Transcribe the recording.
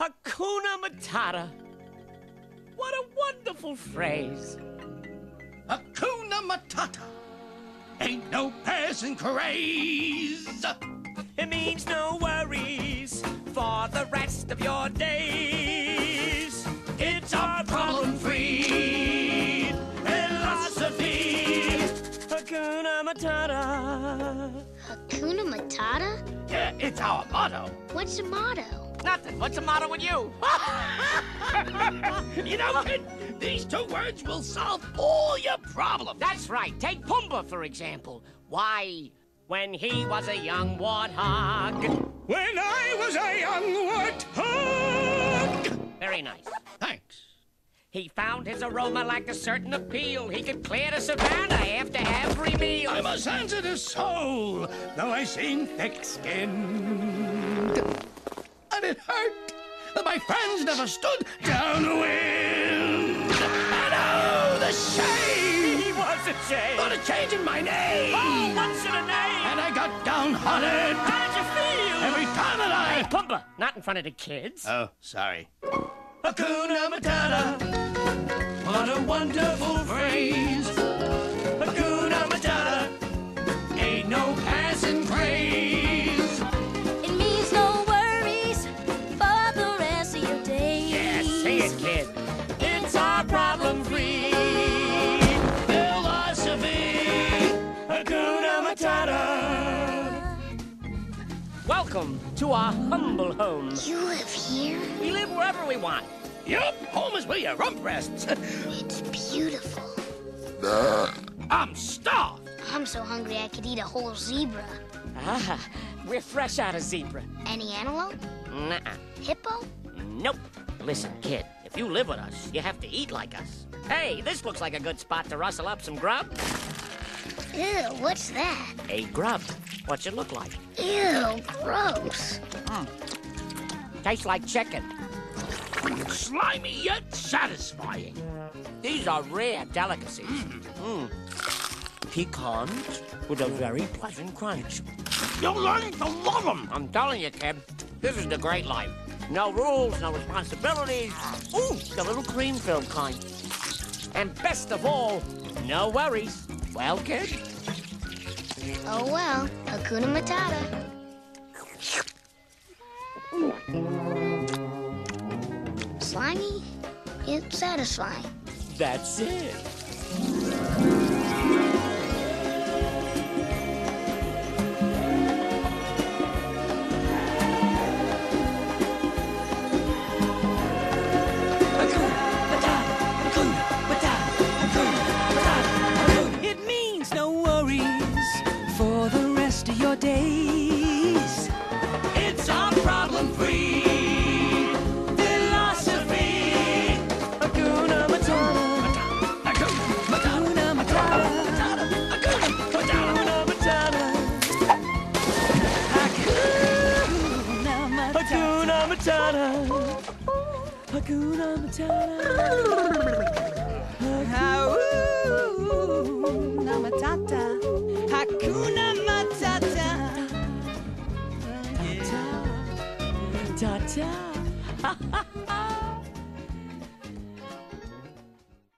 Hakuna Matata. What a wonderful phrase. Hakuna Matata. Ain't no passing craze. It means no worries for the rest of your days. It's a problem-free philosophy. Hakuna Matata. Hakuna Matata? Yeah, it's our motto. What's the motto? Nothing. What's the matter with you? You know, kid, these two words will solve all your problems. That's right. Take Pumbaa, for example. Why, when he was a young warthog. When I was a young warthog. Very nice. He found his aroma like a certain appeal. He could clear the savannah after every meal. I'm a sensitive soul, though I seem thick-skinned. And it hurt that my friends never stood downwind. And oh, the shame He was a shame. for the change in my name. Oh, what's in a name? And I got downhearted How did you feel? every time that Hey, I... Pumbaa, not in front of the kids. Oh, sorry. Hakuna Matata. What a wonderful Welcome to our humble home. You live here? We live wherever we want. Yup, home is where your rump rests. It's beautiful. I'm starved. I'm so hungry I could eat a whole zebra. Ah, we're fresh out of zebra. Any antelope? Nuh-uh. Hippo? Nope. Listen, kid, if you live with us, you have to eat like us. Hey, this looks like a good spot to rustle up some grub. Ew, what's that? A grub. What's it look like? Ew, gross. Tastes like chicken. Slimy yet satisfying. These are rare delicacies. Mm. Pecans with a very pleasant crunch. You're learning to love them. I'm telling you, kid, this is the great life. No rules, no responsibilities. Ooh, the little cream-filled kind. And best of all, no worries. Well, kid? Oh well, Hakuna Matata. Slimy, yet satisfying. That's it. Matata. Hakuna Matata. Hakuna Matata. Hakuna Matata. Ta-ta.